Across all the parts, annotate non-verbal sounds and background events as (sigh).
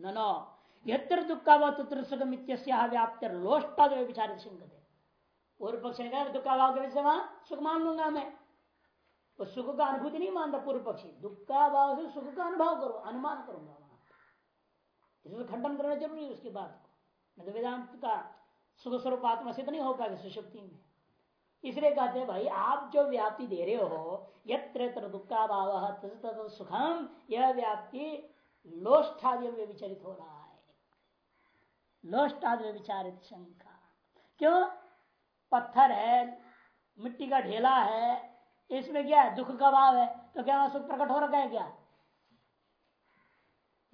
न यत्र दुखाभाव तत्र सुखम व्याप्त लोष्टाद विचार संगत पूर्व पक्ष ने कहा दुखाभाव के वजह वहाँ सुख मान लूँगा मैं वो सुख का अनुभूति नहीं मानता पूर्व पक्षी। दुखाभाव से सुख का अनुभव करो, अनुमान करूँगा वहाँ इसमें खंडन करना ज़रूरी है उसकी बात को। तो वेदांत का सुख स्वरूप आत्मा सिद्ध नहीं हो पाएगा सुशक्ति में। इसलिए कहते हैं, भाई, आप जो व्याप्ति दे रहे हो, यत्र दुखा भाव सुखम, यह व्याप्ति लोष्ठादि में विचरित हो रहा है। लोष्टादि में विचारित शंका। क्यों? पत्थर है, मिट्टी का ढेला है, इसमें क्या है? दुख का भाव है तो क्या वहाँ सुख प्रकट हो रखा है क्या?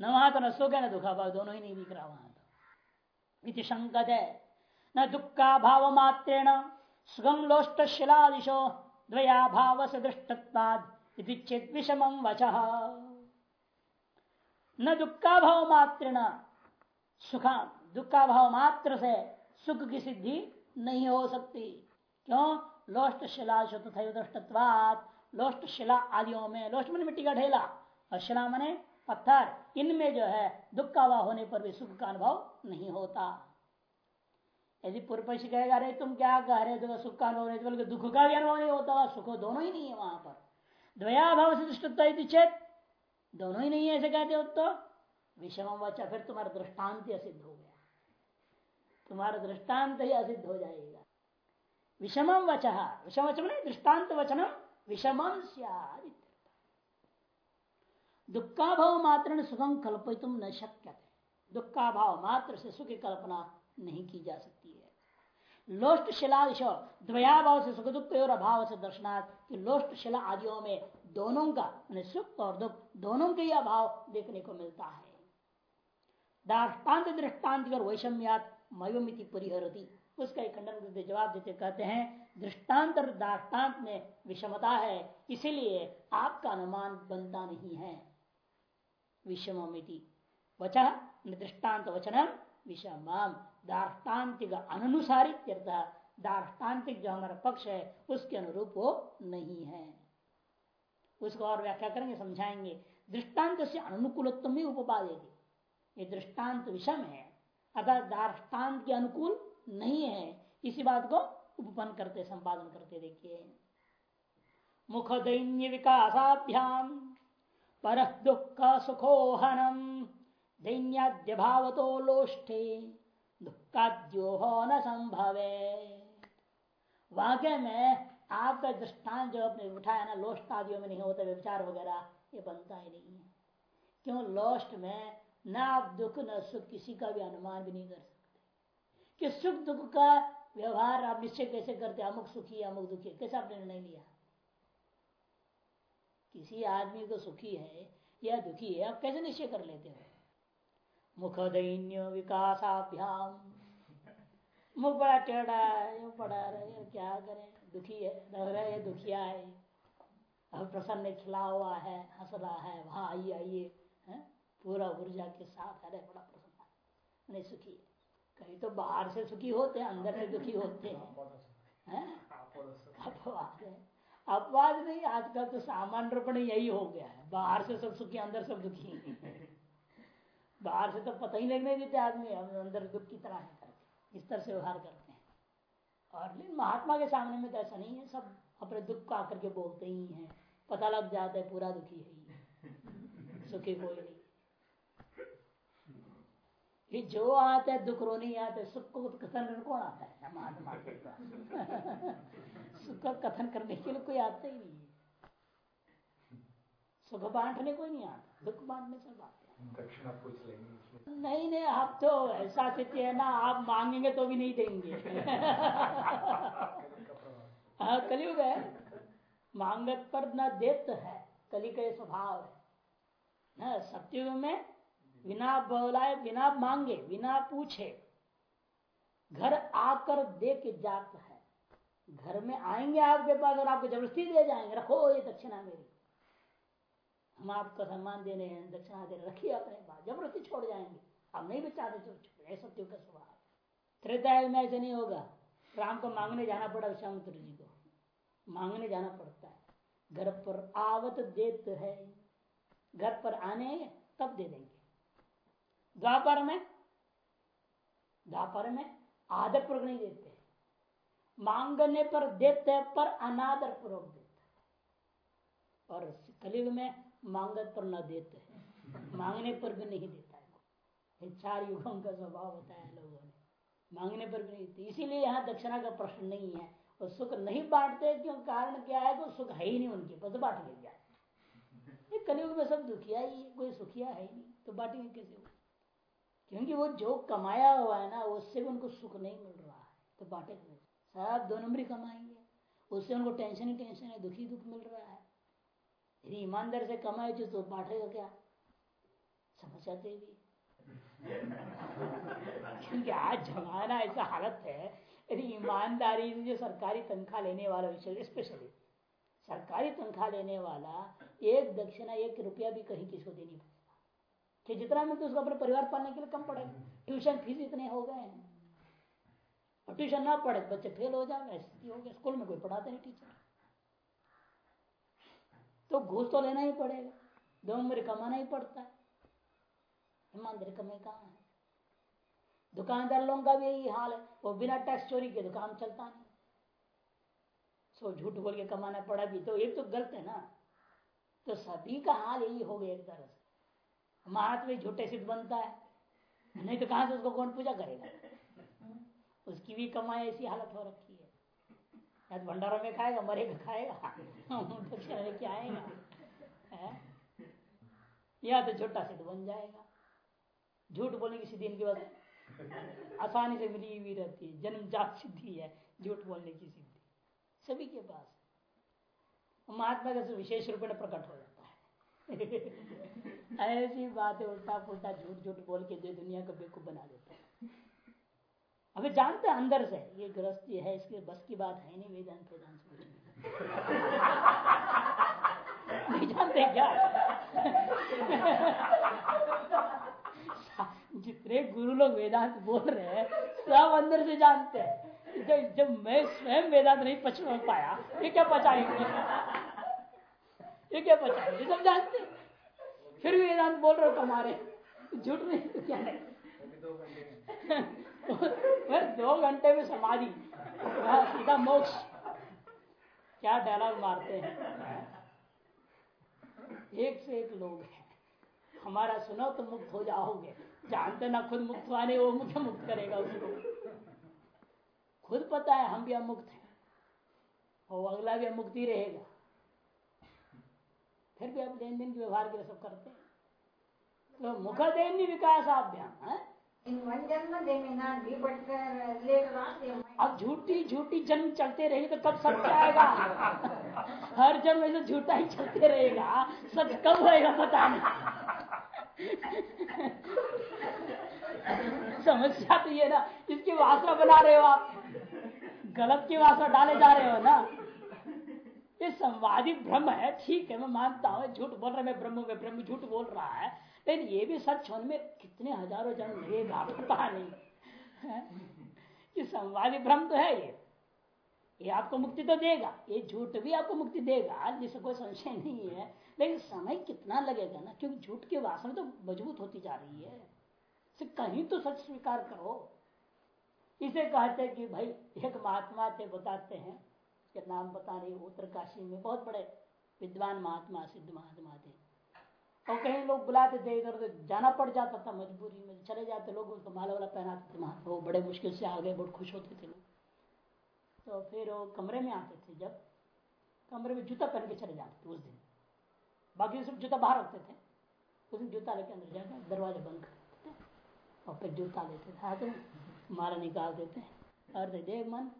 न वहाँ तो न सुख है, न दुखा भाव, दोनों ही नहीं दिख रहा वहाँ तो। इति शंकत है। न दुख का भाव मात्रेण सुगम लोष्ट शिलादिशो, द्वया भाव से दृष्टत्वाद चेत विषम वच। न दुखा भाव मात्र न सुखा। दुखा भाव मात्र से सुख की सिद्धि नहीं हो सकती। क्यों? लोष्ट शिला दृष्टत्वाद लोष्ट शिला आदियों में, लोष्ट मन मिट्टी का ढेला और शिला मने पत्थर, इनमें जो है दुख का भाव होने पर भी सुख का अनुभव नहीं होता। यदि पूर्व कहेगा अरे, तुम क्या कह रहे हो? सुख का अनुभव नहीं दुख का भी अनुभव नहीं होता, सुख दोनों ही नहीं है वहाँ पर। द्वया भाव से दृष्टत्व चेत दोनों ही नहीं है ऐसे कहते हो तो? विषम वचा, फिर तुम्हारा दृष्टांत असिद्ध हो गया। तुम्हारा दृष्टांत ही असिद्ध हो जाएगा। विषम वच, विषम वचन दृष्टांत वचनम विषमम दुखा भाव मात्र सुखम कल्पित न शक्य थे दुखा भाव मात्र से सुख की कल्पना नहीं की जा सकती है। लोष्ट शिलादिश द्वया भाव से सुख दुख और अभाव से दर्शनार्थ कि लोष्ट शिला आदियों में दोनों का सुख और दुख, दोनों के ही अभाव देखने को मिलता है। दाष्टान्त दृष्टांत और वैषम्यात मयोमिति परिहरती। उसका एक खंडन करते जवाब देते कहते हैं, दृष्टांत और दाष्टान्त में विषमता है, इसीलिए आपका अनुमान बनता नहीं है। विषमिति वचन दृष्टांत वचन विषम दाष्टान्तिक अनुसारित दाष्टान्तिक जो हमारा पक्ष है, उसके अनुरूप वो नहीं है। उसको और व्याख्या करेंगे, समझाएँगे। दृष्टांत से अनुकूलत्व में उपादेगी ये दृष्टांत विषम है। अर्थात दाष्टान्त के अनुकूल नहीं है, इसी बात को उपपन्न करते, संपादन करते देखिए। मुख दैन्य विकासाभ्याम, पर दुख सुखोहनम दैन्याद्य भाव तो लोष्ठे दुखाद्यो न संभवे। वाक्य में आपका दृष्टान जो आपने उठाया ना लोष्ट आदियों में नहीं होता विचार वगैरह, ये बनता ही नहीं है। क्यों लोष्ट में न आप दुख, न सुख, किसी का भी अनुमान भी नहीं कर सकते। कि सुख दुख का व्यवहार आप निश्चय कैसे करते अमुक सुखी, अमुक दुखी। कैसे आपने निर्णय लिया? किसी आदमी को सुखी है या दुखी है, आप कैसे निश्चय कर लेते हो? मुख दैन्य विकासाभ्याम। मुख बड़ा टेढ़ा है पड़ा रहे क्या करें? दुखी है, लग रहा है दुखिया है। अब प्रसन्न खिला हुआ है, हंस रहा है, वहाँ आइए आइए। है? पूरा ऊर्जा के साथ, अरे बड़ा प्रसन्न नहीं सुखी है। कहीं तो बाहर से सुखी होते हैं, अंदर से दुखी होते हैं। अपवाद है। अपवाद नहीं, आजकल तो सामान्य रूप में यही हो गया है। बाहर से सब सुखी, अंदर सब दुखी। बाहर से तो पता ही लगने देते आदमी अंदर दुख की तरह है। इस तरह से व्यवहार करते हैं। और लेकिन महात्मा के सामने में तो ऐसा नहीं है, सब अपने दुख को आकर के बोलते ही हैं। पता लग जाता है पूरा दुखी है सुखी कोई नहीं। कि जो आता है, दुख रोने आता है, सुख को कथन करने कौन आता है? महात्मा के (laughs) सुख का कथन करने के लिए कोई आता ही नहीं है। सुख बांटने कोई नहीं आता। दुख बांटने सब आते दक्षिणा पूछ लेंगे नहीं नहीं आप तो ऐसा स्थिति है ना आप मांगेंगे तो भी नहीं देंगे। (laughs) हाँ। कलयुग है मांगत पर न देत है कली का स्वभाव है। ना सत्युग में बिना बोलाए बिना मांगे बिना पूछे घर आकर दे के जाता है। घर में आएँगे आपके पास और आपको ज़बरदस्ती दे जाएँगे रखो ये दक्षिणा मेरी। हम आपको सम्मान दे रहे हैं दक्षिणा दे रखिए अपने पास ज़बरदस्ती छोड़ जाएँगे। आप नहीं भी चाहते तो सत्य का स्वभाव त्रेतायुग में ऐसे नहीं होगा। राम को मांगने जाना पड़ा विश्वामित्र जी को। मांगने जाना पड़ता है। घर पर आवत देते है। घर पर आने तब दे देंगे। द्वापर में द्वापर में आदर पूर्वक नहीं देते। मांगने पर देते पर अनादर पूर्वक देते और कलयुग में मांगत पर न देते हैं। मांगने पर भी नहीं देता है चार युगों का स्वभाव होता है लोगों ने मांगने पर भी नहीं देते। इसीलिए यहाँ दक्षिणा का प्रश्न नहीं है। वो सुख नहीं बांटते, क्यों? कारण क्या है? तो सुख है ही नहीं उनके पास बांट ले जाए। कलयुग में सब दुखिया ही कोई सुखिया है ही नहीं तो बांटेंगे कैसे क्योंकि वो जो कमाया हुआ है ना, उससे भी उनको सुख नहीं मिल रहा है तो बांटे कैसे? सब दो नंबर कमाएँगे उससे उनको टेंशन ही टेंशन है, दुखी दुख मिल रहा है। यदि ईमानदार से कमाए जो तो बांटेगा क्या? आते भी। क्योंकि आज जमाना ऐसा हालत है, यदि ईमानदारी से जो सरकारी तनख्वाह लेने वाला विषय स्पेशली सरकारी तनख्वाह लेने वाला, एक दक्षिणा, एक रुपया भी कहीं किसी को देनी पड़ेगा कि जितना मिलता उसको अपने परिवार पालने के लिए कम पड़ेगा। ट्यूशन फ़ीस इतने हो गए हैं। और ट्यूशन ना पढ़े, बच्चे फेल हो जाए स्थिति हो गया स्कूल में कोई पढ़ाते नहीं टीचर। तो घूस तो लेना ही पड़ेगा। दो उम्र कमाना ही पड़ता है। ईमानदारी कमाई कहाँ है? दुकानदार लोगों का भी यही हाल है। वो बिना टैक्स चोरी के दुकान चलता नहीं। सो झूठ बोल के कमाना पड़ा भी तो एक तो गलत है ना। तो सभी का हाल यही हो गया एक तरह से। महाराज झूठे सिद्ध बनता है। नहीं तो कहाँ से उसको कौन पूजा करेगा? उसकी भी कमाई ऐसी हालत हो रखी या तो भंडारों में खाएगा मरेगा खाएगा। दक्षिणा लेके आएगा या तो झूठा सिद्ध बन जाएगा। झूठ बोलने की सिद्धि इनके पास आसानी से मिली हुई रहती है। जन्म जात सिद्धि है, झूठ बोलने की सिद्धि। सभी के पास। महात्मा का विशेष रूप में प्रकट हो जाता है। (laughs) ऐसी बात है उल्टा पुल्टा झूठ झूठ बोल के जो दुनिया को बेकूफ बना देता है। अभी जानते हैं अंदर से, ये गृहस्थी है, इसके बस की बात है नहीं, वेदांत वेदांत नहीं जानते क्या? जितने गुरु लोग वेदांत बोल रहे हैं, सब अंदर से जानते हैं। जब जब मैं स्वयं वेदांत नहीं पच पाया, ये क्या पचाएँगे? ये क्या पचाएँगे? सब जानते फिर भी वेदांत बोल रहे हो तुम्हारे, झूठ नहीं, क्या है दो घंटे में समाधि। सीधा मोक्ष। क्या डायलॉग मारते हैं? एक से एक लोग हैं। हमारा सुनो तो मुक्त हो जाओगे। जानते ना खुद मुक्त वाले वो मुख्य मुक्त करेगा उसको। खुद पता है हम भी अमुक्त हैं। और अगला भी अमुक्त ही रहेगा। फिर भी अब लेन देन के व्यवहार के लिए सब करते हैं। तो मुख देन विकास अभ्याम है? अब झूठी झूठी जन्म चलते रहेगी तो कब सच आएगा हर जन्म ऐसे झूठा ही चलते रहेगा। सच कब होएगा पता नहीं समस्या तो ये ना, इसकी वासना बना रहे हो आप। गलत की वासना डाले जा रहे हो ना। ये संवादी भ्रम है, ठीक है, मैं मानता हूँ। झूठ बोल रहा है, मैं ब्रह्म में ब्रह्म झूठ बोल रहा है। लेकिन ये भी सच होने में कितने हज़ारों जन्म लगेगा पता नहीं। कि संवादी भ्रम तो है ये। ये आपको मुक्ति तो देगा, ये झूठ भी आपको मुक्ति देगा जिससे कोई संशय नहीं है। लेकिन समय कितना लगेगा ना, क्योंकि झूठ की वासना तो मज़बूत होती जा रही है। से कहीं तो सच स्वीकार करो। इसे कहते कि भाई, एक महात्मा थे, बताते हैं। के नाम बता रही उत्तरकाशी में बहुत बड़े विद्वान महात्मा, सिद्ध महात्मा थे। और कहीं लोग बुलाते थे, इधर उधर जाना पड़ जाता था मजबूरी में, चले जाते लोग उसको माला वाला पहनाते थे महात्मा वो बड़े मुश्किल से आ गए बहुत खुश होते थे लोग। तो फिर वो कमरे में आते थे, जब कमरे में जूता पहन के चले जाते थे उस दिन। बाकी सब जूता बाहर रखते थे। उस दिन जूता लेके अंदर जाकर दरवाज़ा बंद कर देते थे और फिर जूता लेते थे में माला निकाल देते और देख मन,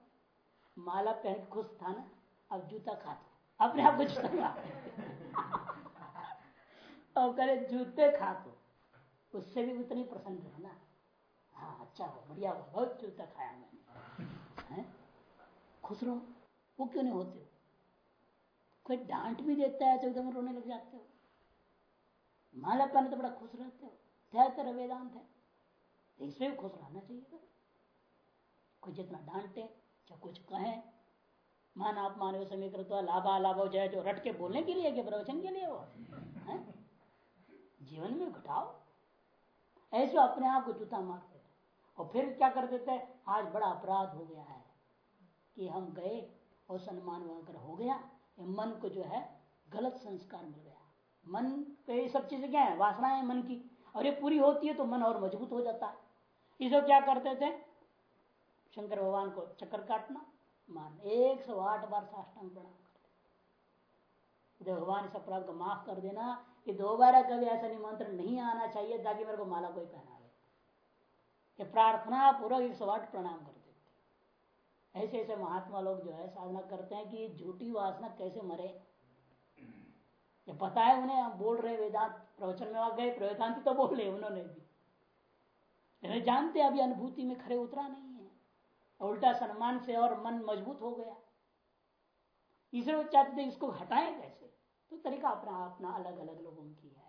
माला पहन के खुश था ना, अब जूता खा दो अपने आप को जूता खा और करे जूते खा दो उससे भी उतनी प्रसन्न रहे ना। हाँ अच्छा हो, बढ़िया हो, बहुत जूता खाया मैंने। खुश रहो। वो क्यों नहीं होते? हो कोई डांट भी देता है तो एकदम रोने लग जाते हो। माला पहने तो बड़ा खुश रहते हो। क्या तेरा वेदांत है। इसमें भी खुश रहना चाहिए कोई जितना डांटे, चाहे कुछ कहें, मान आप मानव समय करता लाभा लाभ जय जो रट के बोलने के लिए प्रवचन के लिए वो है? जीवन में घटाओ। ऐसे अपने आप को जूता मारते और फिर क्या कर देते हैं? आज बड़ा अपराध हो गया है कि हम गए और सम्मान वगैरह हो गया। मन को जो है, गलत संस्कार मिल गया। मन पे सब चीज़ें क्या है? वासना है मन की। और ये पूरी होती है तो मन और मज़बूत हो जाता है। इसे क्या करते थे शंकर भगवान को चक्कर काटना, मारना। एक सौ आठ बार साष्टांग प्रणाम करते भगवान इस अपराध को माफ़ कर देना कि दोबारा कभी ऐसा निमंत्रण नहीं आना चाहिए ताकि मेरे को माला कोई पहनावे। ये प्रार्थना पूर्वक एक सौ आठ प्रणाम करते ऐसे ऐसे महात्मा लोग जो है साधना करते हैं कि झूठी वासना कैसे मरे। ये पता है उन्हें, हम बोल रहे वेदांत, प्रवचन में आ गए प्रवेदांति तो बोल रहे उन्होंने भी। जानते अभी अनुभूति में खड़े उतरा नहीं है। उल्टा सम्मान से और मन मज़बूत हो गया। इसलिए चाहते थे इसको हटाएँ कैसे? तो तरीका अपना अपना अलग अलग लोगों की है।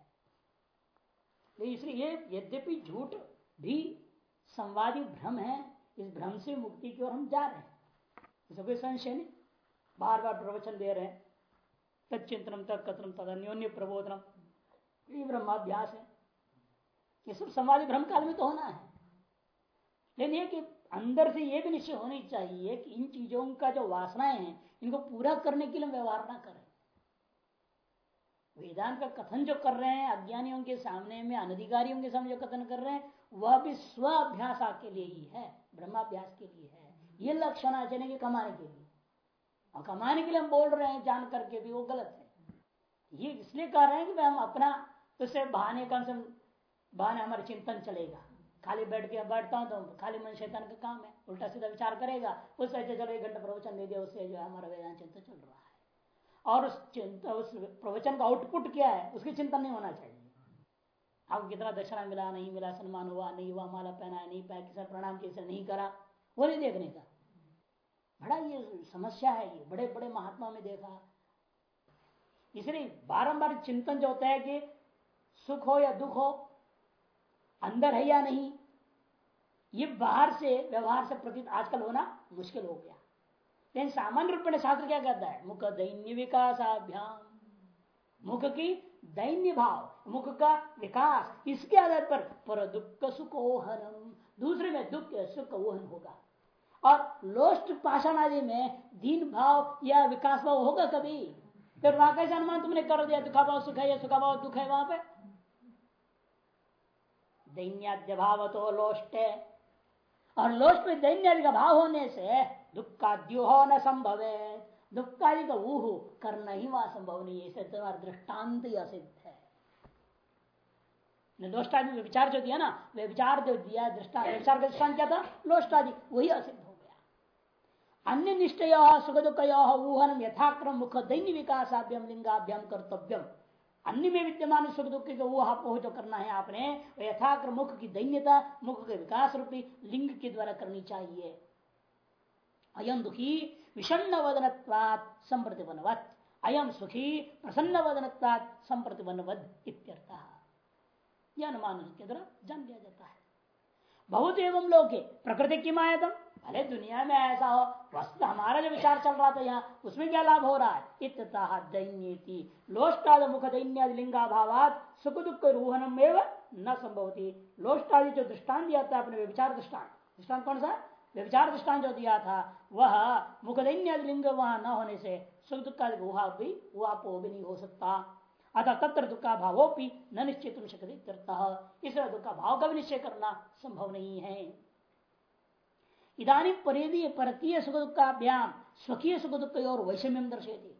इसलिए यद्यपि झूठ भी संवादी भ्रम है, इस भ्रम से मुक्ति की ओर हम जा रहे हैं। इसमें कोई संशय नहीं। बार बार प्रवचन दे रहे हैं। तत्चिंतनम तत्कथनम तद अन्योन्य प्रबोधनम। ये ब्रह्माभ्यास है। ये सब समाधि भ्रम काल में तो होना है। लेकिन ये कि अंदर से ये भी निश्चय होनी चाहिए कि इन चीज़ों का जो वासनाएँ हैं, इनको पूरा करने के लिए व्यवहार ना करें। वेदांत का कथन जो कर रहे हैं, अज्ञानियों के सामने में, अनधिकारियों के सामने जो कथन कर रहे हैं, वह भी स्व अभ्यास के लिए ही है, ब्रह्माभ्यास के लिए है। ये लक्षण आ जाने कमाने के लिए। और कमाने के लिए हम बोल रहे हैं, जान करके भी वो गलत है। ये इसलिए कह रहे हैं कि भाई हम अपना उससे बहाने कम से, बहाने हमारे चिंतन चलेगा। खाली बैठ के बैठता हूँ तो खाली मन शैतान का काम है, उल्टा सीधा विचार करेगा उससे चलो एक घंटा प्रवचन दे दिया, उससे जो है हमारा वेदांत चिंतन चल रहा है। और उस उस प्रवचन का आउटपुट क्या है, उसकी चिंतन नहीं होना चाहिए। आपको कितना दशरा मिला, नहीं मिला, सम्मान हुआ, नहीं हुआ, माला पहना, नहीं पहना, किसी प्रणाम किसी नहीं करा, वो नहीं देखने का। बड़ा ये समस्या है ये बड़े बड़े महात्मा में देखा। इसलिए बारंबार चिंतन जो होता है कि सुख हो या दुख हो, अंदर है या नहीं, ये बाहर से, व्यवहार से प्रतीत आजकल होना मुश्किल हो गया। लेकिन सामान्य रूप में शास्त्र क्या कहता है? मुख दैन्य विकासाभ्याम। मुख की दैन्य भाव, मुख का विकास, इसके आधार पर पर दुख सुखोहनम। दूसरे में दुख सुख ओहन होगा। और लोस्ट पाषाण आदि में दीन भाव या विकास भाव होगा कभी? फिर वहाँ कैसे अनुमान तुमने कर दिया? दुखा भाव, सुख है या सुखा भाव, दुख है वहाँ पे? दैन्याद्य भाव तो लोष्ट है। और लोष्ट में दैन्य का भाव होने से दुख का द्योह न संभव। है दुख का ही ऊह करना ही वहाँ संभव नहीं है तुम्हारा दृष्टांत ही असिद्ध है। दोष्टादि विचार जो दिया ना, वे विचार जो दिया दृष्टा विचार का दृष्टान क्या था? लोष्टादि, वही असिद्ध अन्य निष्ठय सुख दुख ऊहन यथाक्रम मुख दैन्य विकासाभ्यम लिंगाभ्यम कर्तव्यम। अन्य में विद्यमान सुख दुख के ऊहापोह जो करना है आपने यथाक्रम मुख की दैन्यता, मुख के विकास रूपी, लिंग के द्वारा करनी चाहिए। अयम दुखी विषन्न वदनत्वात संप्रतिबनवत अयम सुखी प्रसन्न वदनत्वात संप्रतिबनवद इत्यर्थ। यह अनुमान के द्वारा जान लिया जाता है बहुत एवं लोग प्रकृति की मायातम भले दुनिया में ऐसा हो वस्तु हमारा जो विचार चल रहा था यहाँ, उसमें क्या लाभ हो रहा है? इतः दैन्य लोष्टाद मुख दैन्य लिंगा भावात सुख दुख रूहनम एवं न संभवती। लोष्टादि जो दृष्टान दिया था अपने विचार दृष्टान दृष्टान कौन सा? विचार दृष्टान जो दिया था, वह मुख दैन्य लिंग वहाँ न होने से सुख दुख का गुहा भी वो भी नहीं हो सकता। अतः तत्र दुख का भावोपी न निश्चित इसलिए दुख का भाव का भी निश्चय करना संभव नहीं है। इधानी परिधि परकीय सुख दुखाभ्याम स्वकीय सुख दुख और वैषम्यम दर्शेती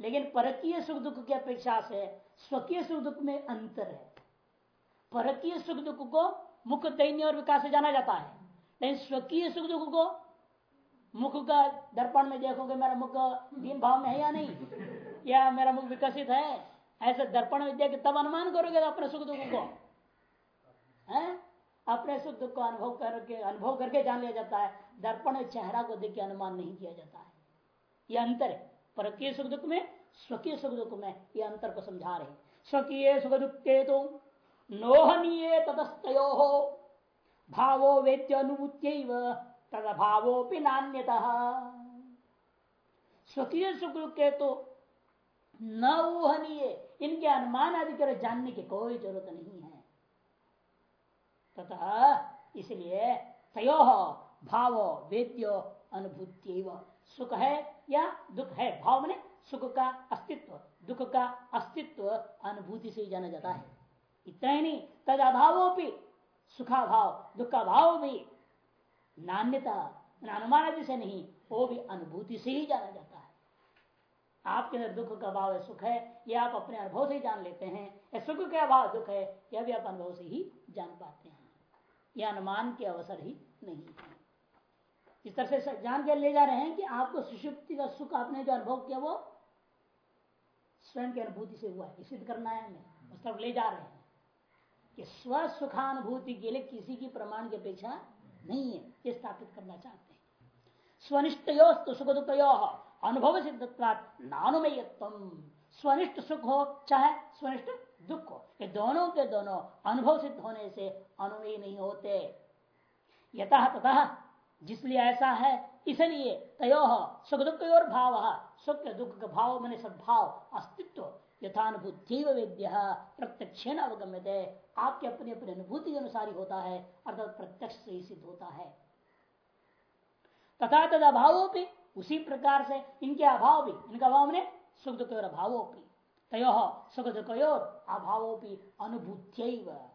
लेकिन परकीय सुख दुख की अपेक्षा से स्वकीय सुख दुख में अंतर है। परकीय सुख दुख को मुख दैन्य और विकास से जाना जाता है। स्वकीय सुख दुख को मुख का दर्पण में देखोगे मेरा मुख दीन भाव में है या नहीं? या मेरा मुख विकसित है? ऐसे दर्पण में देख तब अनुमान करोगे अपने सुख दुख को। है? अपने सुख दुख को अनुभव करके अनुभव करके जान लिया जाता है। दर्पण चेहरा को देख के अनुमान नहीं किया जाता है। यह अंतर है। परकीय सुख दुख में, स्वकीय सुख दुख में यह अंतर को समझा रहे स्वकीय सुख दुख के तो नोहनीय ततस्तो हो भावो वेद्य अनुभूत तद भावोपि नान्यता। स्वकीय दुख के तो न ऊहनीय, इनके अनुमान आदि कर जानने की कोई ज़रूरत नहीं है। तथा इसलिए तयो भाव वेद्यो अनुभूति सुख है या दुख है? भाव में सुख का अस्तित्व, दुख का अस्तित्व अनुभूति से जाना जाता है। इतना ही नहीं तद अभाव सुखा भाव दुख का भाव भी। नान्यता अनुमान से नहीं, वो भी अनुभूति से ही जाना जाता है। आपके अंदर दुख का भाव है, सुख है यह आप अपने अनुभव से ही जान लेते हैं। या सुख का भाव दुख है यह भी आप अनुभव से ही जान पाते हैं। यह अनुमान के अवसर ही नहीं है। इस तरह से जान के ले जा रहे हैं कि आपको सुषुप्ति का सुख आपने जो अनुभव किया, वो स्वयं की अनुभूति से हुआ है। सिद्ध करना है हमें उस तरफ़ ले जा रहे हैं। कि स्व सुखानुभूति के लिए किसी की प्रमाण की अपेक्षा नहीं है, ये स्थापित करना चाहते हैं। स्वनिष्ठ सुख दुख अनुभव सिद्धत्वात नानुमयत्व स्वनिष्ठ सुख हो, चाहे स्वनिष्ठ दुख हो, ये दोनों के दोनों अनुभव सिद्ध होने से अनुमेय नहीं होते। यथा तथा जिसलिए ऐसा है, इसलिए तयो सुख दुख और भाव सुख दुख का भाव, मैंने सद्भाव, अस्तित्व यथानुभूति वेद्य प्रत्यक्ष अवगम्य आपके अपने अपने अनुभूति के अनुसार ही होता है, अर्थात प्रत्यक्ष से ही सिद्ध होता है। तथा तद अभावों भी उसी प्रकार से इनके अभाव भी, इनका अभाव ने सुख दुख और अभावों भी तय सुख दुख अभावों भी अनुभूत्य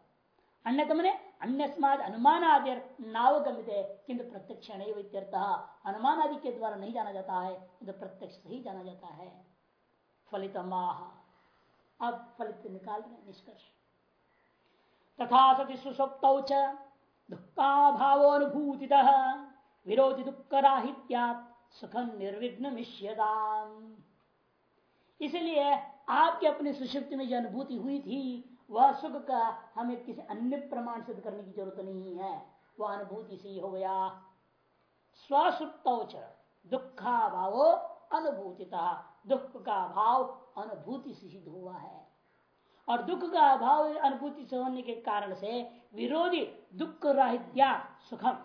अन्य मैंने अन्य समाज अनुमान आदि नावगमित किंतु प्रत्यक्ष अनुमान आदि के द्वारा नहीं जाना जाता है प्रत्यक्ष ही जाना जाता है। फलित अब फलित निकाल रहे निष्कर्ष। तथा सती सुसुप्त दुखा भावोनुभूति विरोधी दुख राहित्या सुखम निर्विघ्न मिश्यदाम इसलिए आपके अपने सुषुप्ति में जो अनुभूति हुई थी, वह सुख का हमें किसी अन्य प्रमाण सिद्ध करने की ज़रूरत नहीं है। वह अनुभूति से ही हो गया। स्वसुप्त दुखा भाव अनुभूतिता, दुख का भाव अनुभूति से सिद्ध हुआ है। और दुख का अभाव अनुभूति से होने के कारण से विरोधी दुख राहित्या सुखम।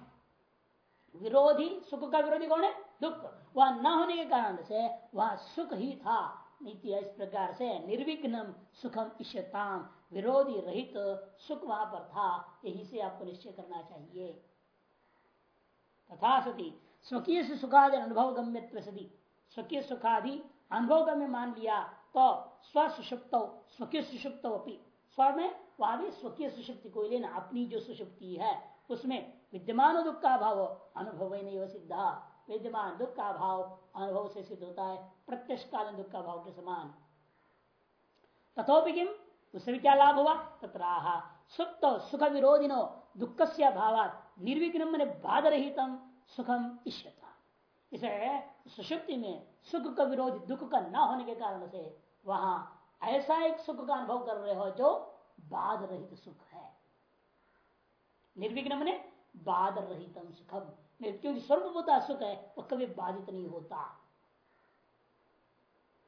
विरोधी सुख का विरोधी कौन है? दुख। वह न होने के कारण से वह सुख ही था। नीति इस प्रकार से निर्विघ्न सुखम इष्यताम। विरोधी रहित सुख वहाँ पर था। यही से आपको निश्चय करना चाहिए। तथा सती, स्वकीय से सुखादि अनुभव गम्य सदी स्वकीय सुखादि अनुभव गम्य मान लिया। तो स्व सुषुप्त स्वकीय सुषुप्त स्व में वहाँ भी स्वकीय सुषुप्ति को लेना अपनी जो सुषुप्ति है, उसमें विद्यमान दुख का भाव अनुभव नहीं सिद्धा। विद्यमान दुख का भाव अनुभव से सिद्ध होता है प्रत्यक्ष कालीन दुख का भाव के समान। तथोपि किम उससे भी क्या लाभ हुआ? तथा सुप्त सुख विरोधिनो दुख से अभाव निर्विघ्न मैंने बाध रहित सुखम इसे सुषुप्ति में सुख का विरोधी दुख का न होने के कारण से वहाँ ऐसा एक सुख का अनुभव कर रहे हो जो बाध रहित सुख है। निर्विघ्न मैंने बाध रहितम सुखम। क्योंकि सर्वभूता सुख है, वह कभी बाधित नहीं होता।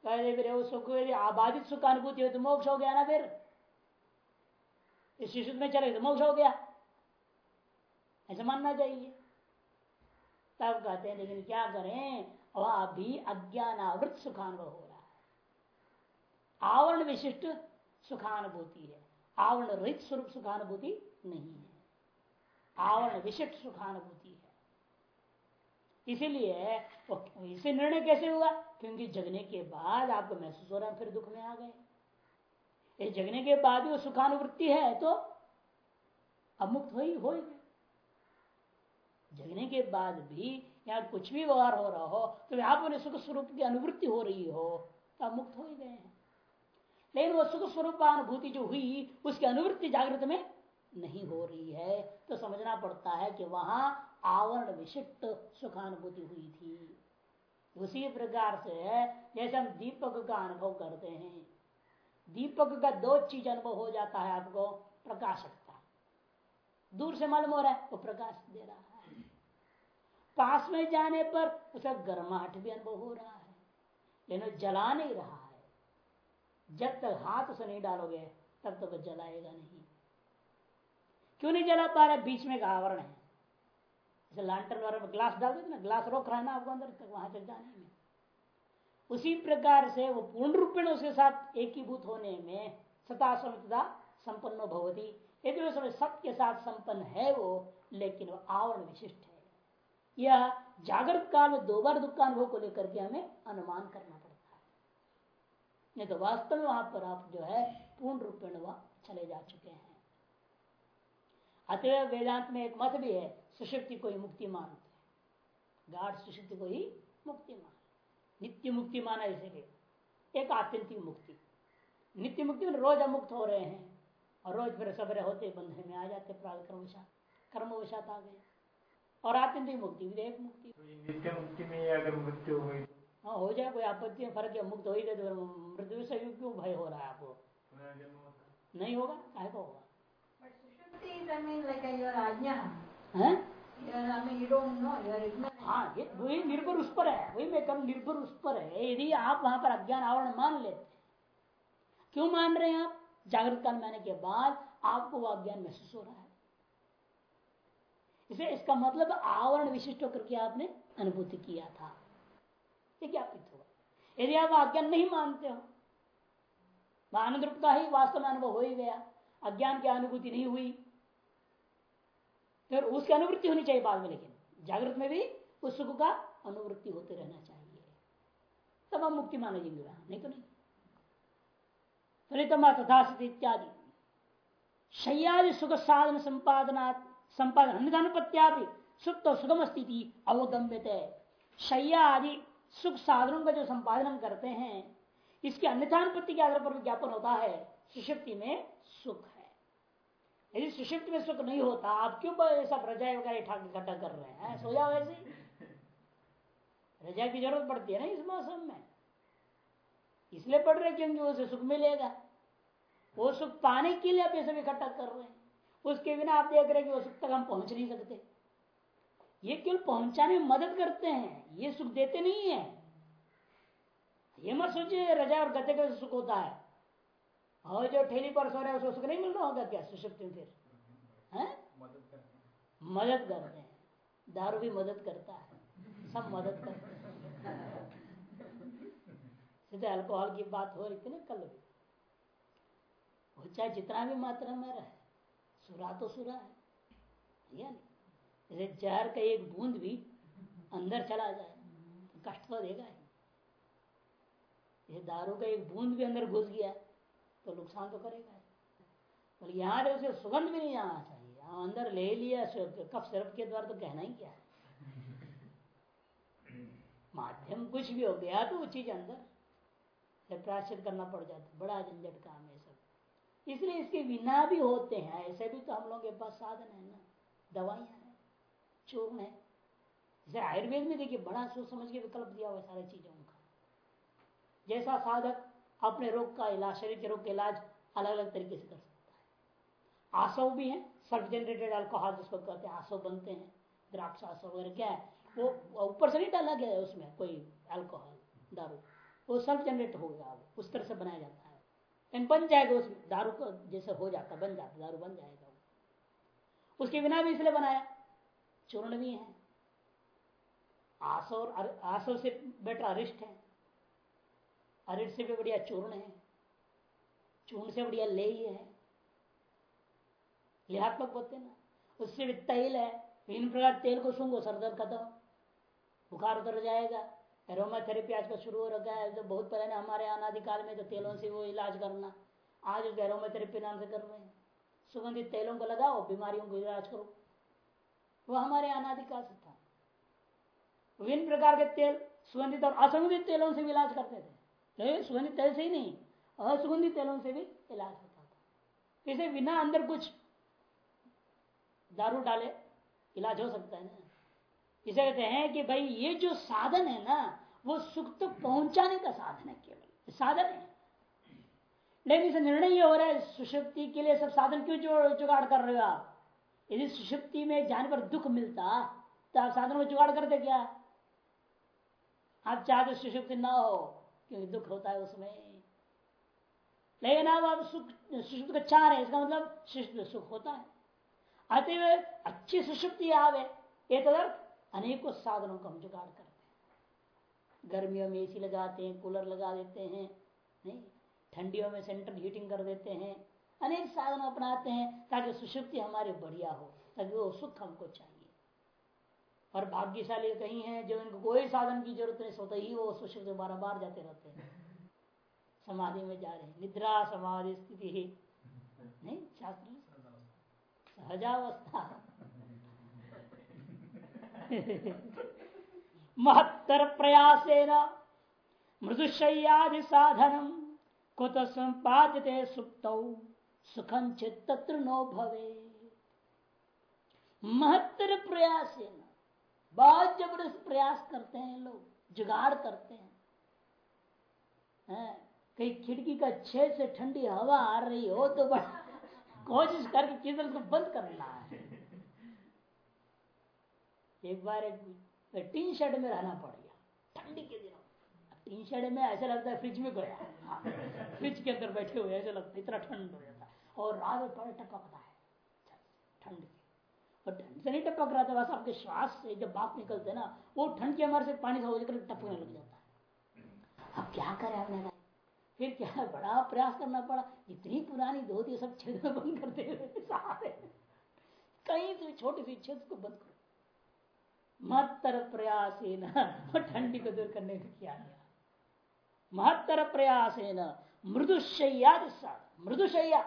फिर वो सुख आबादित सुख अनुभूति हो तो मोक्ष हो गया ना फिर। इस शिशु में चले तो मोक्ष हो गया। ऐसा मानना चाहिए। तब कहते हैं, लेकिन क्या करें? वह भी अज्ञानावृत सुखानुभव है आवरण विशिष्ट सुखानुभूति है। आवरण रहित स्वरूप सुखानुभूति नहीं है। आवरण विशिष्ट सुखानुभूति है। इसीलिए इसे निर्णय कैसे हुआ? क्योंकि जगने के बाद आपको महसूस हो रहा है, फिर दुख में आ गए। ये जगने के बाद भी वो सुखानुवृत्ति है तो अब मुक्त हो ही, हो जगने के बाद भी या कुछ भी व्यवहार हो रहा हो तो आप सुख स्वरूप की अनुवृत्ति हो रही हो तो मुक्त हो ही गए हैं। लेकिन वो सुख स्वरूप अनुभूति जो हुई, उसकी अनुवृत्ति जागृत में नहीं हो रही है। तो समझना पड़ता है कि वहाँ आवरण विशिष्ट सुखानुभूति हुई थी। उसी प्रकार से जैसे हम दीपक का अनुभव करते हैं, दीपक का दो चीज़ अनुभव हो जाता है आपको प्रकाशकता दूर से मालूम हो रहा है, वो प्रकाश दे रहा है। पास में जाने पर उसका गर्माहट भी अनुभव हो रहा है, लेकिन जला नहीं रहा जब तक हाथ से नहीं डालोगे, तब तक तो जलाएगा नहीं। क्यों नहीं जला पा रहा? बीच में आवरण है। जैसे लालटन वाले ग्लास डाल देते ना ग्लास रोक रहा है ना आपको अंदर तक वहाँ तक जाने में। उसी प्रकार से वो पूर्ण रूप में उसके साथ एकीभूत होने में सता संपन्न भवती। यदि समय सब के साथ संपन्न है वो, लेकिन वो आवरण विशिष्ट है। यह जागृत काल में दो बार दुख का अनुभव को लेकर के हमें अनुमान करना पड़ता नहीं तो वास्तव में वहाँ पर आप जो है पूर्ण रूपेण वह चले जा चुके हैं। अतः वेदांत में एक मत भी है सुशक्ति को ही मुक्ति मानते गाढ़ सुशक्ति को ही मुक्ति मान नित्य मुक्ति माना इसीलिए। एक आत्यंतिक मुक्ति। नित्य मुक्ति में रोज अमुक्त हो रहे हैं और रोज फिर सबरे होते बंधन में आ जाते प्राग कर्मवशात कर्मवशात आ गए। और आत्यंतिक मुक्ति विधेयक मुक्ति। तो नित्य मुक्ति में अगर मृत्यु हुई हाँ हो जाए कोई आपत्ति में फ़र्क है मुक्त हो ही गए तो मृत्यु से क्यों भय हो रहा है आपको? नहीं होगा? काहे को होगा. हैं. हाँ वही निर्भर उस पर है वही मैं कम निर्भर उस पर है। यदि आप वहाँ पर अज्ञान आवरण मान लेते क्यों मान रहे हैं आप? जागृत काल में आने के बाद आपको वो अज्ञान महसूस हो रहा है। इसे इसका मतलब आवरण विशिष्ट होकर के आपने अनुभूति किया था। ये क्या पित होगा यदि आप अज्ञान नहीं मानते हो आनंद रूप का ही वास्तव में अनुभव हो ही गया। अज्ञान की अनुभूति नहीं हुई। फिर उसकी अनुवृत्ति होनी चाहिए बाद में, लेकिन जागृत में भी उस सुख का अनुवृत्ति होते रहना चाहिए। तब हम मुक्ति माने जाएँगे वहाँ, नहीं तो नहीं। फलितमा तथा इत्यादि। शय्यादि सुख साधन संपादना संपादन अनुपत्या सुप्त सुगम स्थिति अवगम्यते। शैया आदि सुख साधनों का जो संपादन करते हैं, इसके अन्यथानुपत्ति के आधार पर ज्ञापन होता है सुषुप्ति में सुख है। यदि सुषुप्ति में सुख नहीं होता, आप क्यों ऐसा रजाई वगैरह इकट्ठा कर रहे हैं? सो जाओ वैसे ही। रजा की ज़रूरत पड़ती है ना इस मौसम में। इसलिए पड़ रहे क्योंकि उसे सुख मिलेगा। वो सुख पाने के लिए आप ये सब इकट्ठा कर रहे हैं। उसके बिना आप देख रहे कि वो सुख तक हम पहुँच नहीं सकते। ये केवल पहुँचाने में मदद करते हैं ये सुख देते नहीं है। ये मत सोचिए रजा और गते का सुख होता है। और जो ठेली पर सो रहे हैं उसको सुख नहीं मिल रहा होगा क्या? सुषुप्ति में फिर है? मदद करते हैं। मदद करते हैं। दारू भी मदद करता है। सब मदद करते हैं। सीधे अल्कोहल की बात हो रही थी ना कल भी वो चाहे जितना भी मात्रा में रहे सुरा तो सुरा है। या नहीं? जैसे जहर का एक बूंद भी अंदर चला जाए तो कष्ट तो देगा ही। ये दारू का एक बूंद भी अंदर घुस गया तो नुकसान तो करेगा पर यहाँ उसे सुगंध भी नहीं आना चाहिए। अंदर ले लिया कफ सिरप के द्वारा तो कहना ही क्या है? माध्यम कुछ भी हो गया तो वो चीज़ अंदर प्राश्चित करना पड़ जाता बड़ा झंझट काम है सब। इसलिए इसके बिना भी होते हैं, ऐसे भी तो हम लोगों के पास साधन है ना, दवाइयाँ चूर्ण है। जैसे आयुर्वेद में देखिए, बड़ा सोच समझ के विकल्प दिया हुआ सारी चीज़ों का। जैसा साधक अपने रोग का इलाज, शरीर के रोग का इलाज अलग अलग तरीके से कर सकता है। आसव भी है सेल्फ जनरेटेड अल्कोहल जिसको कहते हैं, आसव बनते हैं, द्राक्ष आसव वगैरह क्या है, वो ऊपर से नहीं डाला गया है उसमें, कोई अल्कोहल दारू, वो सेल्फ जनरेट हो गया उस तरह से बनाया जाता है। बन जाएगा उस दारू जैसे हो जाता, बन जाता, दारू बन जाएगा उसके बिना भी इसलिए बनाया। चूर्ण भी है। आसव आसव से बेटर अरिष्ट है। अरिष्ट से भी बढ़िया चूर्ण है। चूर्ण से बढ़िया लेही है। लेहात्मक बोलते ना। उससे भी तेल है। विभिन्न प्रकार तेल को सूंगो सरदर्द खत्म। बुखार उतर जाएगा। एरोमा थेरेपी आजकल शुरू हो रखा है। तो बहुत पहले ना, हमारे अनाधिकाल में तो तेलों से वो इलाज करना। आज उसको एरोमा थेरेपी नाम से कर रहे हैं। सुगंधित तेलों को लगाओ, बीमारियों को इलाज करो। वो हमारे अनादिकाल से था। विभिन्न प्रकार के तेल, सुगंधित और असुगंधित तेलों से भी इलाज करते थे। लेकिन सुगंधित तेल से ही नहीं, असुगंधित तेलों से भी इलाज होता था। इसे बिना अंदर कुछ दारू डाले इलाज हो सकता है ना। इसे कहते हैं कि भाई, ये जो साधन है ना, वो सुख तो पहुँचाने का साधन है केवल। साधन है। लेकिन इसे निर्णय ये हो रहा है, सुशक्ति के लिए सब साधन क्यों जुगाड़ कर रहे हो आप? यदि सुषुप्ति में जाने पर दुख मिलता तो आप साधन में जुगाड़ करते क्या? आप चाहते सुषुप्ति ना हो, क्योंकि दुख होता है उसमें। लेकिन अब आप सुख सुषुप्त का चाह रहे इसका मतलब सुख होता है। अतः अच्छी सुषुप्ति आवे, ये तदर्थ अनेकों साधनों का हम जुगाड़ करते हैं। गर्मियों में एसी लगाते हैं, कूलर लगा देते हैं, नहीं, ठंडियों में सेंट्रल हीटिंग कर देते हैं अनेक साधन अपनाते हैं ताकि सुषुप्ति हमारे बढ़िया हो, ताकि वो सुख हमको चाहिए। और भाग्यशाली कहीं है जो इनको कोई साधन की ज़रूरत नहीं सोते ही वो सुषुप्ति बार बार जाते रहते हैं। समाधि में जा रहे हैं। निद्रा समाधि स्थिति ही। नहीं, शास्त्र सहजावस्था। महत्तर प्रयासेन मृदुशय्यादि साधनम कुत संपादते सुप्त। सुखम चित्तत्र नो भवे महत्तर प्रयास बहुत ज़बरदस्त प्रयास करते हैं लोग जुगाड़ करते हैं। है? कहीं खिड़की का छेद से ठंडी हवा आ रही हो तो बड़ा कोशिश करके किधर को बंद करना है। एक बार एक टीन शेड में रहना पड़ गया। ठंडी के दिनों। टीन शेड में ऐसा लगता है फ्रिज में गया। हाँ, फ्रिज के अंदर बैठे हुए ऐसा लगता है इतना ठंड हो है और रात में बड़ा टपकता है। ठंड और ठंड से नहीं टपक रहा था, बस आपके श्वास से जब बाप निकलते ना, वो ठंड के हमारे से पानी से हो जाकर टपकने लग जाता है। अब क्या करें कहा फिर क्या बड़ा प्रयास करना पड़ा? इतनी पुरानी धोती सब छेद में बंद करते सारे। कहीं से छोटी सी छेद को बंद करो। महत्तर प्रयास ठंडी को दूर करने का किया गया महत्तर प्रयास मृदुशैया मृदुशैया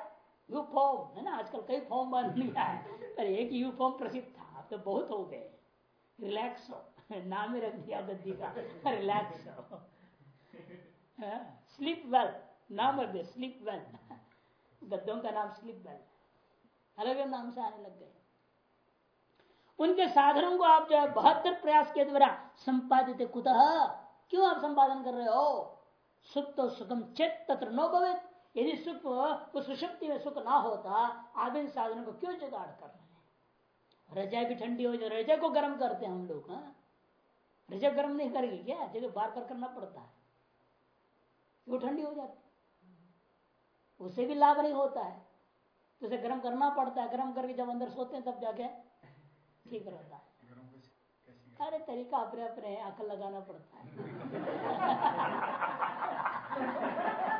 यू फॉर्म है ना? आजकल कई फॉर्म बन लिया है पर एक यू फॉर्म प्रसिद्ध था। अब तो बहुत हो गए। रिलैक्स। हो नाम ही रख दिया गद्दी का। रिलैक्स। हो, स्लीप वेल। नाम रख दिया, स्लीप वेल। गद्दों का नाम स्लीप वेल। अलग अलग नाम से आने लग गए। उनके साधनों को आप जो है बहत्तर प्रयास के द्वारा संपादित कुतः? क्यों आप संपादन कर रहे हो? सुख तो सुखम चेत तत्र नो भवित। यदि सुख उस सुशक्ति में सुख ना होता आप इन साधनों को क्यों जुगाड़ कर रहे हैं? रजा भी ठंडी हो जाए रजा को गर्म करते हैं हम लोग हाँ? रजाई गर्म नहीं करेगी क्या? जगह बार बार करना पड़ता है। वो ठंडी हो जाती उसे भी लाभ नहीं होता है। तो उसे गर्म करना पड़ता है। गर्म करके जब अंदर सोते हैं तब जाके ठीक रहता है। अरे तरीका अपने अपने अकल लगाना पड़ता है। (laughs) (laughs)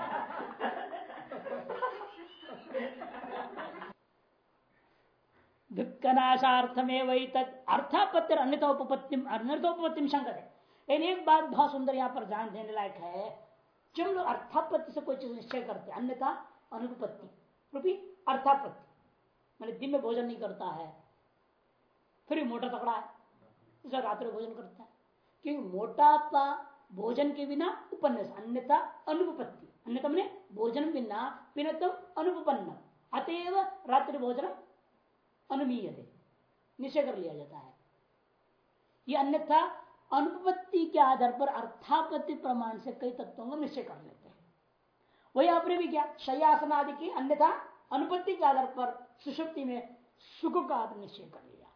दुखनाशार्थ में वही तत् अर्थापत्ति अन्यतोपत्ति अन्यतोपत्ति शंकर है लेकिन एक बात बहुत सुंदर यहाँ पर ध्यान देने लायक है। जब लोग अर्थापत्ति से कोई चीज़ निश्चय करते, अन्यथा अनुपत्ति। रूपी, अर्थापत्ति। मैंने दिन में भोजन नहीं करता है। फिर मोटा तकड़ा है। इसे रात्रि भोजन करता है। क्योंकि मोटापा भोजन के बिना उपन्न अन्यथा अनुपत्ति अन्यथा मैंने भोजन बिना पिनतम अनुपन्न अतएव रात्रि भोजन अनुमीय निश्चय कर लिया जाता है। ये अन्यथा अनुपत्ति के आधार पर अर्थापत्ति प्रमाण से कई तत्वों को निश्चय कर लेते हैं। वही आपने भी क्या शयासन आदि की अन्यथा अनुपत्ति के आधार पर सुषुप्ति में सुख का निश्चय कर लिया।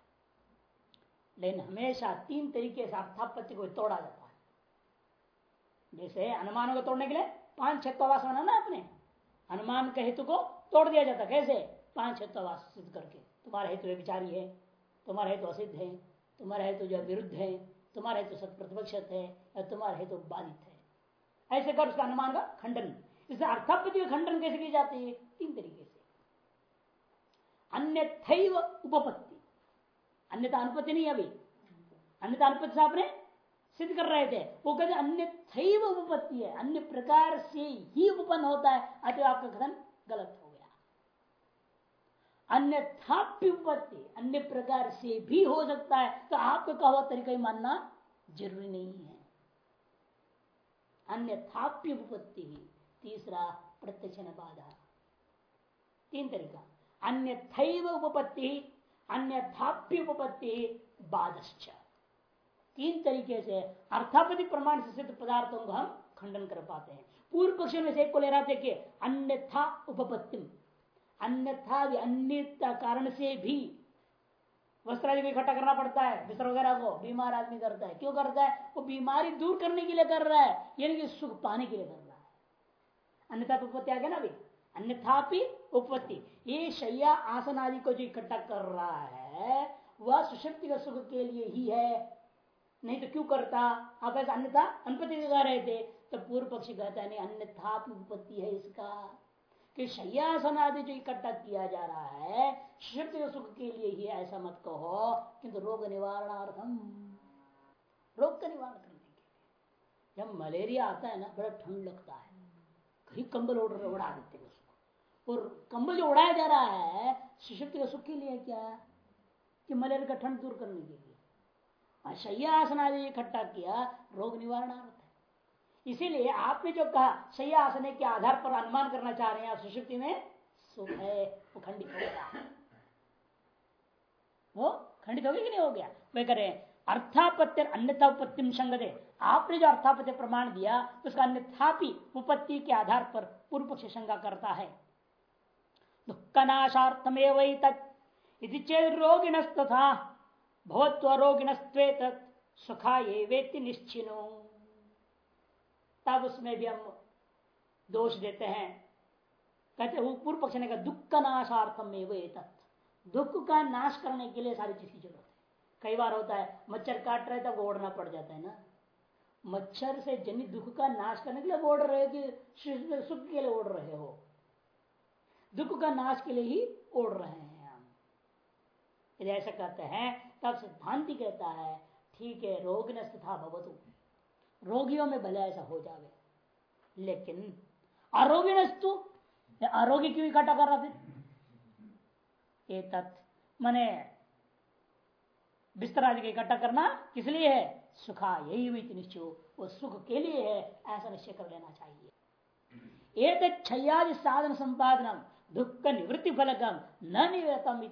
लेकिन हमेशा तीन तरीके से अर्थापत्ति को तोड़ा जाता है। जैसे अनुमानों को तोड़ने के लिए पाँच छत्वास बना ना अपने अनुमान के हेतु को तोड़ दिया जाता कैसे? पाँच छत्वास सिद्ध करके। तुम्हारा हेतु विचारी है, तुम्हारा हेतु असिद्ध है, तुम्हारा हेतु जो विरुद्ध है, तुम्हारा हेतु सत प्रतिपक्ष है, या तुम्हारा हेतु बाधित है। ऐसे कर उसका अनुमान का खंडन। इसे अर्थापत्ति का खंडन कैसे की जाती है? तीन तरीके से। अन्य उपपत्ति। अन्यथा अनुपत्ति नहीं अभी। अन्यथा अनुपत्ति आपने सिद्ध कर रहे थे। वो कहते अन्य उपपत्ति है। अन्य प्रकार से ही उपन्न होता है। अतः आपका कथन गलत हो। उपपत्ति अन्य प्रकार से भी हो सकता है। तो आपको कहा हुआ तरीका ही मानना ज़रूरी नहीं है। अन्यथाप्य उपपत्ति तीसरा प्रत्यक्ष बाधा। तीन तरीका। अन्य उपपत्ति अन्यथाप्य उपपत्ति बाधश्च। तीन तरीके से अर्थापति प्रमाण से सिद्ध पदार्थों को हम खंडन कर पाते हैं। पूर्व पक्ष में से एक को ले रहा कि अन्यथा उपपत्ति अन्यथा भी अन्य कारण से भी वस्त्र आदि को इकट्ठा करना पड़ता है, बिस्तर वगैरह को, बीमार आदमी करता है। क्यों करता है? वो बीमारी दूर करने के लिए कर रहा है, यानी कि सुख पाने के लिए कर रहा है। अन्यथा उपपत्ति आ गया ना अभी? अन्यथा उपपत्ति। ये शैया आसन आदि को जो इकट्ठा कर रहा है, वह सुशक्ति का सुख के लिए ही है। नहीं तो क्यों करता? आप ऐसा अन्यथा, अनुपत्ति लगा रहे थे तो पूर्व पक्षी कहता है, नहीं, अन्यथा उपपत्ति है इसका। कि शय्यासन आदि जो इकट्ठा किया जा रहा है सुषुप्ति सुख के लिए ही ऐसा मत कहो किंतु रोग निवारणार्थम। रोग का निवारण करने के लिए। जब मलेरिया आता है ना, बड़ा ठंड लगता है। कहीं कंबल उड़ देते हैं उसको। और कंबल जो उड़ाया जा रहा है सुषुप्ति के सुख के लिए क्या कि मलेरिया का ठंड दूर करने के लिए। शैया आसन आदि इकट्ठा किया, रोग निवारणार्थ। इसीलिए आपने जो कहा सही आसने के आधार पर अनुमान करना चाह रहे हैं सुषुप्ति में सुख है वो खंडित हो गया। वो खंडित हो गया कि नहीं हो गया? वे करें अर्थापत्य अन्यथा उपत्ति संगते। आपने जो अर्थापत्य प्रमाण दिया, उसका अन्यथापि उपत्ति के आधार पर पूर्व पक्ष शंका करता है। दुख नाशार्थमेव इति चेत रोगिणस्तथा, भवत्व रोगिणस्त्वेत सुखा ये वेति निश्चिनो। तब उसमें भी हम दोष देते हैं। कहते हैं पूर्व पक्ष ने कहा, दुख का नाशार्थम दुख का नाश करने के लिए सारी चीज़ की ज़रूरत है। कई बार होता है, मच्छर काट रहे तब ओढ़ना पड़ जाता है ना। मच्छर से जनित दुख का नाश करने के लिए ओढ़ रहे कि सुख के लिए ओढ़ रहे हो। दुख का नाश के लिए ही ओढ़ रहे हैं हम। यदि ऐसा कहते हैं, तब सिद्धांति कहता है, ठीक है रोग था भवतु। रोगियों में भले ऐसा हो जावे। लेकिन आरोग्यस्तु आरोग्य क्यों इकट्ठा कर रहा फिर? ये तत् मने बिस्तर आदि इकट्ठा करना किस लिए है? सुखा यही हुई निश्चय, वो सुख के लिए है, ऐसा निश्चय कर लेना चाहिए। क्षयादि साधन संपादन दुख निवृत्ति फलकम, न निवृतम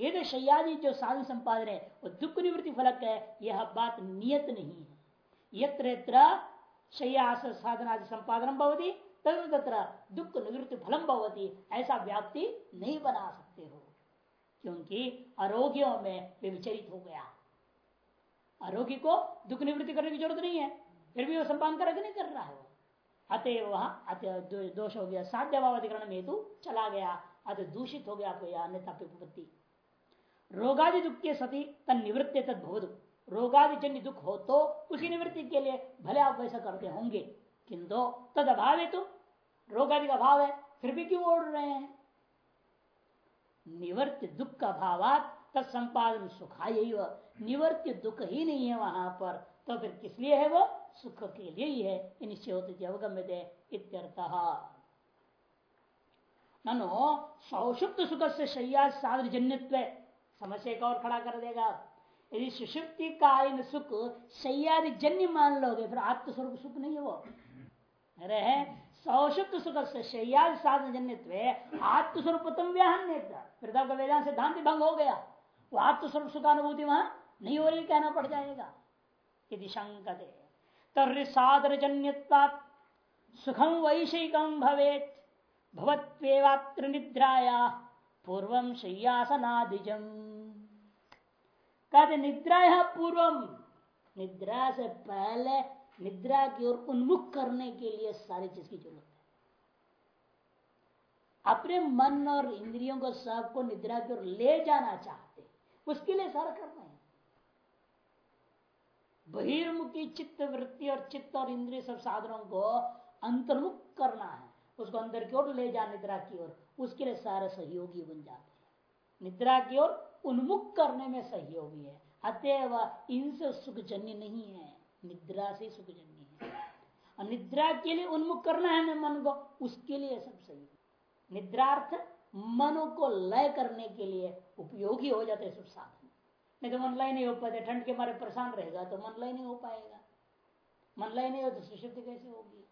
ये जो शैयादि जो साधन संपादन है, वो दुख निवृत्ति फलक है, यह बात नियत नहीं है। यत्र यत्र शय्यास साधना संपादन भवती तत्र दुख निवृत्ति फलम भवती। ऐसा व्याप्ति नहीं बना सकते हो। क्योंकि आरोग्यों में विचरित हो गया। आरोग्य को दुख निवृत्ति करने की ज़रूरत नहीं है। फिर भी वो संपादन कर नहीं कर रहा है अतएव वहाँ दोष हो गया। साध्य भाव अधिकरण हेतु चला गया। अत दूषित हो गया यह अन्यता रोगादि दुख के सती तन निवृत्ति तद बहुत रोगादि जन्य दुख हो तो उसी निवृत्ति के लिए भले आप वैसा करते होंगे, किंतु तद अभाव है तुम रोगादि का अभाव है, फिर भी क्यों ओढ़ रहे हैं? निवर्त्य दुख का भाव तत्संपादन सुखा यही वह निवर्त्य दुख ही नहीं है वहाँ पर तो फिर किस लिए है वो? सुख के लिए ही है। निश्चय होते अवगम्य दे इत्यर्थ। ननो सुख से शैया साधन जन्यत्व समस्या का और खड़ा कर देगा। यदि सुषुप्ति कालीन सुख सैयादि जन्य मान लोगे, फिर आत्मस्वरूप सुख नहीं है वो। अरे है सौषुप्त सुख से शैयादि साधन जन्य आत्मस्वरूपतम व्याहन फिर तो वेदांत सिद्धांत भंग हो गया। वो आत्मस्वरूप सुखानुभूति वहाँ नहीं हो रही, कहना पड़ जाएगा। यदि शंकते तर् साधन जन्य सुखम वैशिकम भवेत। भवत्वेवात्र निद्राया पूर्व शय्यासनादिजम कहते निद्रा पूर्वम निद्रा से पहले निद्रा की ओर उन्मुख करने के लिए सारी चीज़ की ज़रूरत है। अपने मन और इंद्रियों को सबको निद्रा की ओर ले जाना चाहते उसके लिए सारा करना है। बहिर्मुखी चित्त वृत्ति और चित्त और इंद्रिय सब साधनों को अंतर्मुख करना है, उसको अंदर की ओर ले जा निद्रा की ओर, उसके लिए सारे सहयोगी बन जाते हैं। निद्रा की ओर उन्मुख करने में सहयोगी है। अतएव इनसे सुखजन्य नहीं है, निद्रा से सुखजन्य है। और निद्रा के लिए उन्मुख करना है मन को, उसके लिए सब सही। निद्रार्थ मनो को लय करने के लिए उपयोगी हो जाते सब साधन। नहीं तो मन लय नहीं हो पाते, ठंड के मारे परेशान रहेगा तो मन लय नहीं हो पाएगा। मन लय नहीं हो तो सुशुद्धि कैसे होगी?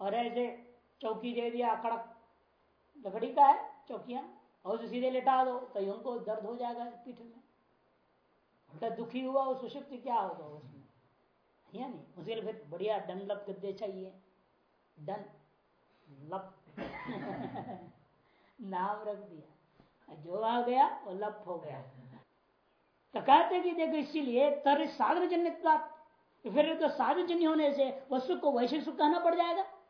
और ऐसे चौकी दे दिया, कड़क। लकड़ी का है, चौकिया। और उसे सीधे लेटा दो कईयों उनको दर्द हो जाएगा पीठ में। उनका दुखी हुआ वो सुषुप्ति क्या होगा उसमें? या नहीं। उसके लिए फिर बढ़िया डन लप गद्दे चाहिए। डन लप। (laughs) नाम रख दिया। जो आ गया, वो लप हो गया। तो कहते कि देखो, इसीलिए तर साधन जन्य फिर तो साधन जन्य होने से वस्तु को वैश्विक सुख कहना पड़ जाएगा।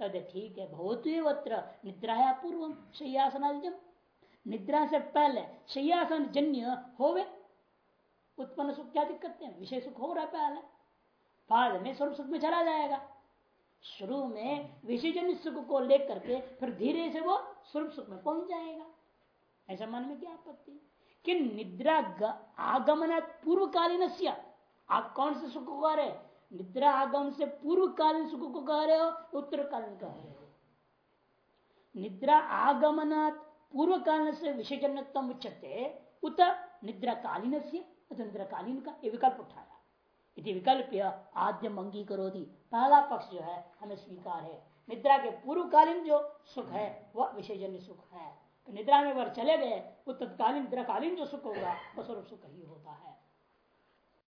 तद ठीक है बहुत ही वत्र निद्राया पूर्व शय्यासनादिजम निद्रा से पहले शय्यासन जन्य होवे, उत्पन्न सुख क्या दिक्कत है विषय सुख हो रहा है पहले। बाद में स्वरूप सुख में चला जाएगा। शुरू में विषयजन्य सुख को लेकर के फिर धीरे से वो स्वरूप सुख में पहुँच जाएगा। ऐसा मन में क्या आपत्ति? कि निद्रा आगमन पूर्वकालीन आप कौन से सुख कह रहे निद्रा आगम से पूर्वकालीन सुख को कह रहे हो, उत्तर उत्तरकालीन कह रहे हो। निद्रा आगमनात् पूर्व काल से विषयजन्यतम उच्चते उत निद्राकालीन से निद्राकालीन का ये विकल्प उठाया। यदि विकल्प आद्यम अंगीकरो पहला पक्ष जो है, हमें स्वीकार है। निद्रा के पूर्वकालीन जो सुख है, वह विषयजन्य सुख है। तो निद्रा में अगर चले गए वो तत्कालीन, निद्राकालीन जो सुख होगा, वह स्वरूप सुख ही होता है।